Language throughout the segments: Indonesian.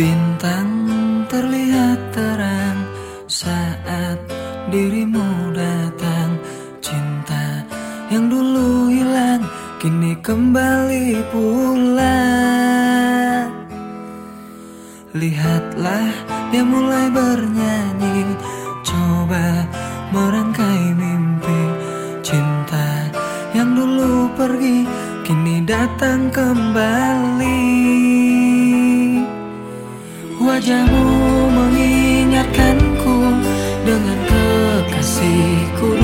Bintang terlihat terang saat dirimu kini kembali pulang. Lihatlah dia mulai bernyanyi. Coba merangkai mimpi Cinta yang dulu pergi kini datang kembali. Wajahmu mengingatkanku dengan kekasihku.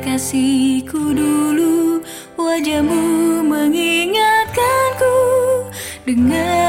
kekasihku dulu Wajahmu mengingatkanku Dengan